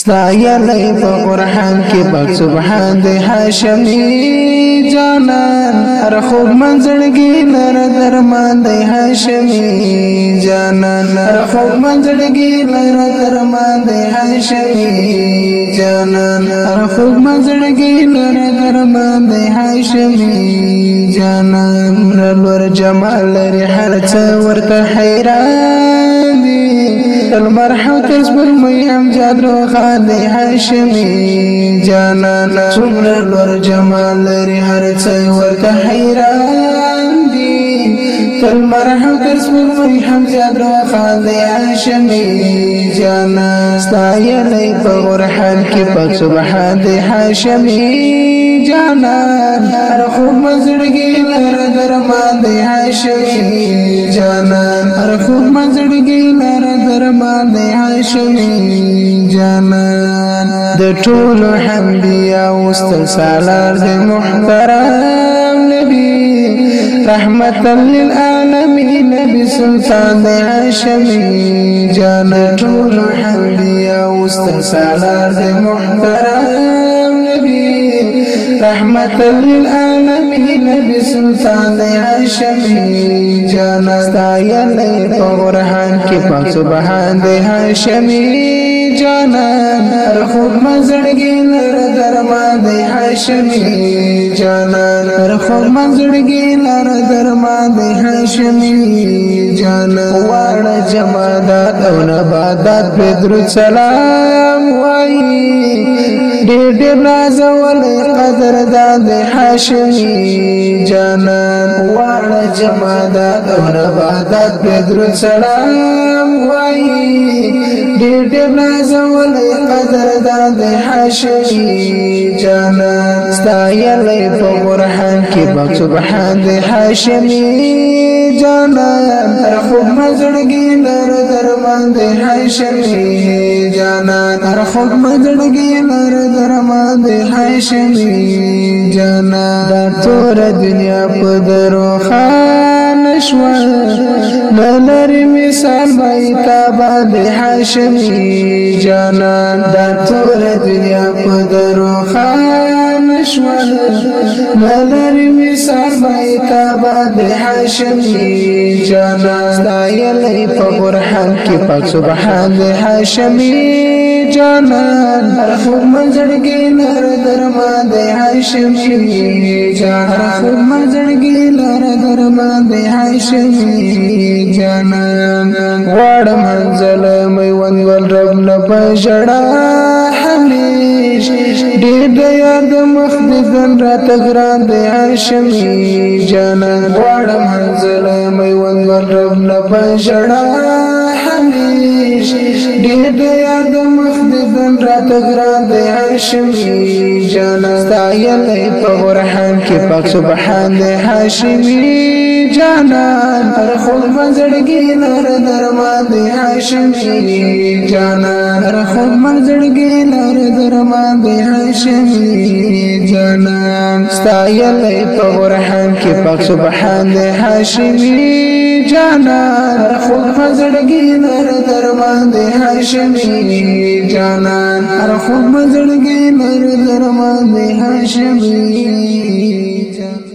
سایا لای په قران کې پاک سبحان دې هاشمي جانان هر خوب منځړګي نر درمان دې هاشمي جانان هر خوب منځړګي نر درمان دې هاشمي جانان هر خوب منځړګي نر درمان دې هاشمي جانان نور جمال لري هر څه ورته حیران دلبرحو تر سپلموی امجاد روخانی حشمی جانانا سمر لور جمال لري هر څای ورته حیران دي دلبرحو تر سپلموی امجاد روخانی حشمی جانا ستایلی په ورحال کې په سبحان دی حشمی جانا هر خو مزړګي لر درمان دی عاشقي جانا هر خو مزړګي لر درمان دی عاشقي جانا د ټول حمد او استسالار دی محترم نبی رحمت للعالمین نبی سلطان دی عاشقي جانا ټول حمد او استسالار دی محترم رحمت للعالمین بسلطان هاشمی جانا ستایلی پغرحان کی پاک سبحان دی هاشمی جانا هر خوب مزړګي لر درمان دی هاشمی جانا هر خوب مزړګي لر درمان دی هاشمی جانا واړه جمادات او نبادات په درو سلام وایي ډېر ډېر نازولې قدردان د هاشمي جانان واړه جمادا دونه بادات بدر سلام وایي ډېر ډېر نازولې قدردان د حاشمي جانا ستایلې په قرآن کې په سبحان د حاشمي جانا هر خو مزړګي لر در باندې حاشمي جانا هر خو مزړګي لر در باندې حاشمي جانا د تور دنیا په درو خان شوا نلری مثال بیتا باندې هاشمی جانان د ټول دنیا په درو خان روان شول نلری می سر بای کعبه د هاشمی جانا ستایلې په برهان کې په سبحان د هاشمی جانا خو منځړګې نر درما د هاشمی جانا خو منځړګې نر درما د هاشمی جانا وړ منځل مې ونول رب نه پښړا عیش ډیر د یاد مخ د ځن را تګران د عاشمی جانا غواړم منزل میوند رب نه پښړا همیش ډیر د یاد مخ د ځن را تګران د عاشمی جانا سایل په ورحم کې پاک سبحان د هاشمی جانا پر خود مزړګي نر درمان د هاشمی جانا پر خود مزړګي نر زما د هاشمي جانان ستایلې په ورحم کې پاک سبحان د هاشمي جانان خو مزړګي نر در باندې هاشمي جانان هر خو مزړګي نر در باندې هاشمي جانان